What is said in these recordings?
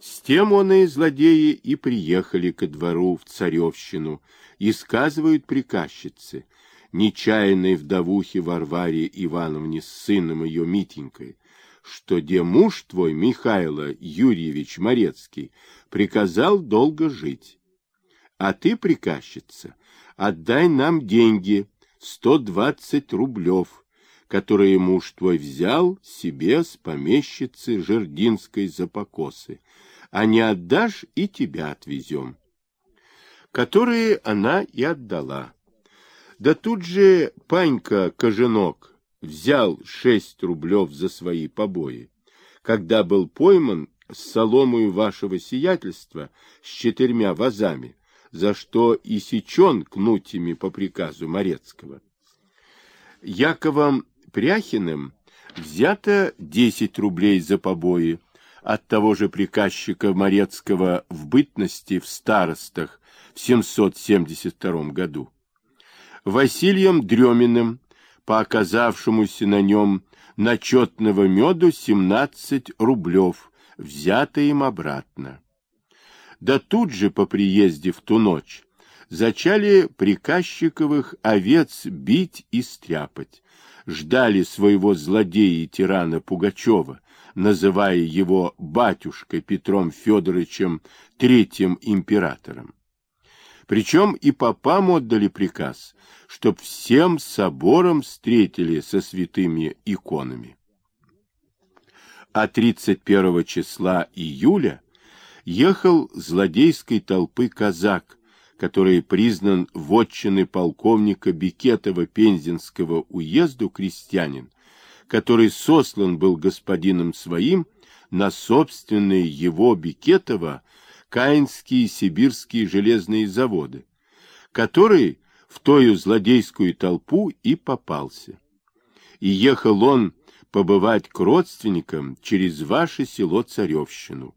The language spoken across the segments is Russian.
С тем он и злодеи и приехали ко двору в царевщину, и сказывают приказчицы, нечаянной вдовухе Варваре Ивановне с сыном ее Митенькой, что де муж твой, Михайло Юрьевич Морецкий, приказал долго жить. А ты, приказчица, отдай нам деньги, сто двадцать рублев, которые муж твой взял себе с помещицы Жердинской за покосы, а не отдашь и тебя отвезем. Которые она и отдала. Да тут же Панька Коженок взял шесть рублев за свои побои, когда был пойман с соломою вашего сиятельства с четырьмя вазами, за что и сечен кнутями по приказу Морецкого. Яковом Пряхиным взято десять рублей за побои от того же приказчика Морецкого в бытности в старостах в 772 году. Василием Дреминым по оказавшемуся на нем начетного меду 17 рублев, взято им обратно. Да тут же по приезде в ту ночь зачали приказчиковых овец бить и стряпать, ждали своего злодея и тирана Пугачева, называя его батюшкой Петром Федоровичем третьим императором. Причем и попам отдали приказ, чтоб всем собором встретили со святыми иконами. А 31 числа июля ехал злодейской толпы казак, который признан вотчины полковника Бекетова Пензенского уезду крестьянин, который сослан был господином своим на собственные его Бекетова Каинские сибирские железные заводы, который в тою злодейскую толпу и попался. И ехал он побывать к родственникам через ваше село Царевщину,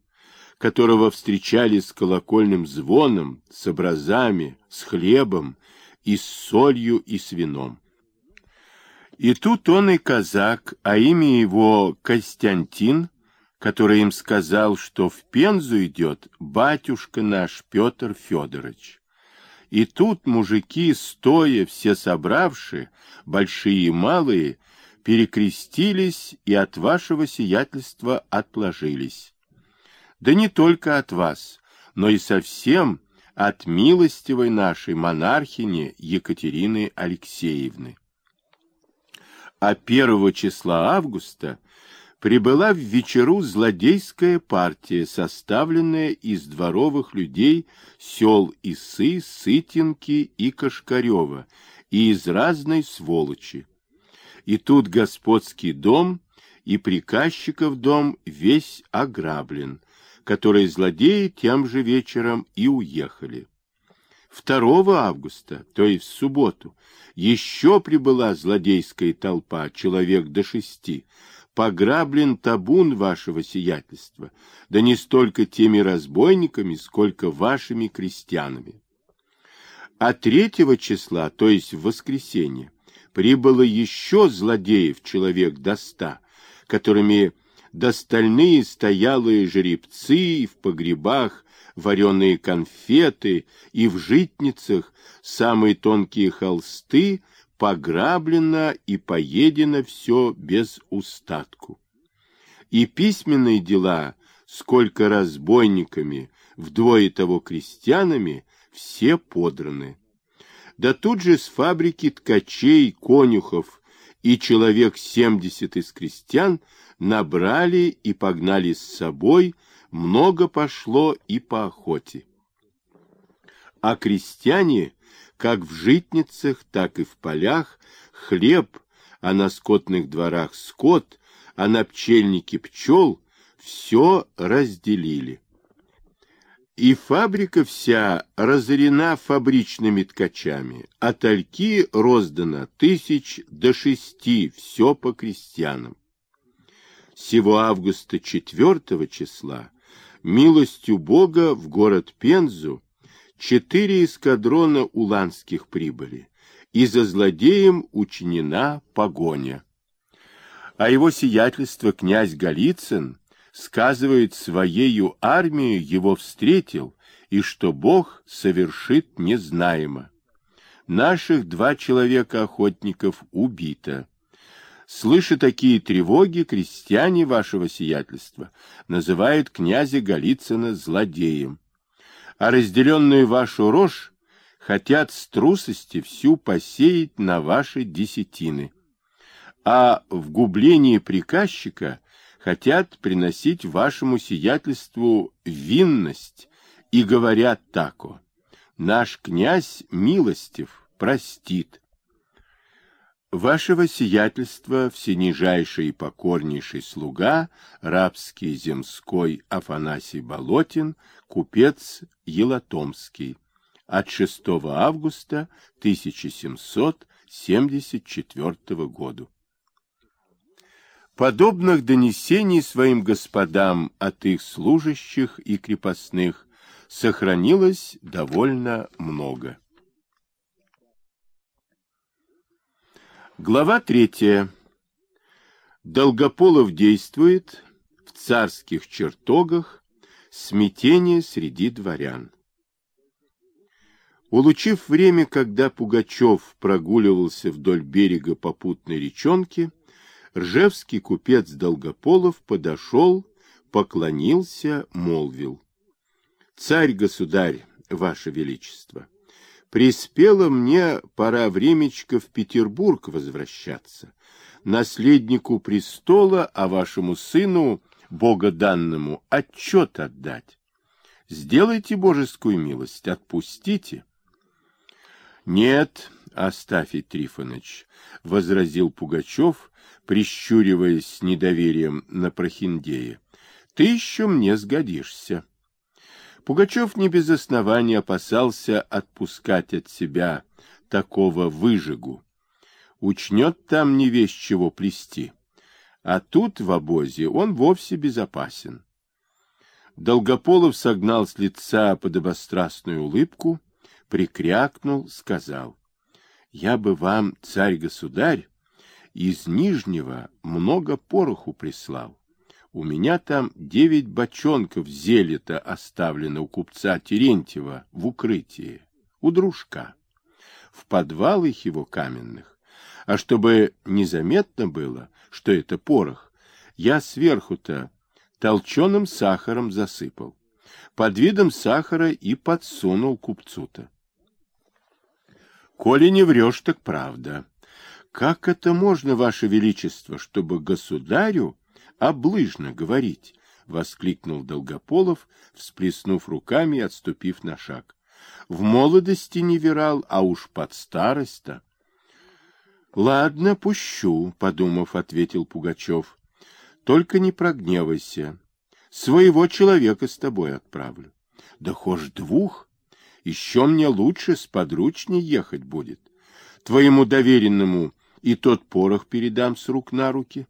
которого встречали с колокольным звоном, с образами, с хлебом и с солью и с вином. И тут он и казак, а имя его Костянтин, который им сказал, что в Пензу идет батюшка наш Петр Федорович. И тут мужики, стоя, все собравшие, большие и малые, перекрестились и от вашего сиятельства отложились. Да не только от вас, но и совсем от милостивой нашей монархини Екатерины Алексеевны. А первого числа августа прибыла в вечеру злодейская партия, составленная из дворовых людей сел Исы, Сытинки и Кашкарева, и из разной сволочи. И тут господский дом и приказчиков дом весь ограблен, которые злодеи тем же вечером и уехали. 2 августа, то есть в субботу, еще прибыла злодейская толпа, человек до шести, пограблен табун вашего сиятельства, да не столько теми разбойниками, сколько вашими крестьянами. А третьего числа, то есть в воскресенье, прибыло еще злодеев человек до ста, которыми достальные стоялые жеребцы и в погребах, вареные конфеты и в житницах самые тонкие холсты пограблено и поедено все без устатку. И письменные дела, сколько разбойниками, вдвое того крестьянами, все подраны. Да тут же с фабрики ткачей, конюхов и человек семьдесят из крестьян набрали и погнали с собой, много пошло и по охоте. А крестьяне как в житницах, так и в полях, хлеб, а на скотных дворах скот, а на пчельнике пчел, все разделили. И фабрика вся разорена фабричными ткачами, а тальки роздано тысяч до шести, все по крестьянам. Сего августа четвертого числа милостью Бога в город Пензу четыре эскадрона уланских прибыли, и за злодеем учинена погоня. А его сиятельство князь Голицын сказывает, своею армию его встретил, и что Бог совершит незнаемо. Наших два человека-охотников убито. Слыша такие тревоги, крестьяне вашего сиятельства называют князя Голицына злодеем, а разделенную вашу рожь хотят с трусости всю посеять на ваши десятины, а в гублении приказчика хотят приносить вашему сиятельству винность и говорят тако. Наш князь милостив, простит. Вашего сиятельства, всенижайший и покорнейший слуга, рабский земской Афанасий Болотин, купец Елатомский, от 6 августа 1774 года. Подобных донесений своим господам от их служащих и крепостных сохранилось довольно много. Глава третья. Долгополов действует в царских чертогах, смятение среди дворян. Улучив время, когда Пугачев прогуливался вдоль берега попутной речонки, ржевский купец Долгополов подошел, поклонился, молвил. «Царь-государь, ваше величество!» Приспело мне пора времечко в Петербург возвращаться, наследнику престола, а вашему сыну, богоданному, отчет отдать. Сделайте божескую милость, отпустите. Нет, Астафий Трифонович, — возразил Пугачев, прищуриваясь с недоверием на Прохиндея, — ты еще мне сгодишься. Пугачев не без основания опасался отпускать от себя такого выжигу. Учнет там не весь чего плести. А тут, в обозе, он вовсе безопасен. Долгополов согнал с лица подобострастную улыбку, прикрякнул, сказал, «Я бы вам, царь-государь, из Нижнего много пороху прислал. У меня там девять бочонков зелета оставлено у купца Терентьева в укрытии, у дружка, в подвалах его каменных. А чтобы незаметно было, что это порох, я сверху-то толченым сахаром засыпал. Под видом сахара и подсунул купцу-то. Коли не врешь, так правда. Как это можно, ваше величество, чтобы государю облыжно говорить, — воскликнул Долгополов, всплеснув руками и отступив на шаг. — В молодости не верал, а уж под старость-то. — Ладно, пущу, — подумав, ответил Пугачев. — Только не прогневайся. Своего человека с тобой отправлю. Да хошь двух. Еще мне лучше с подручней ехать будет. Твоему доверенному и тот порох передам с рук на руки.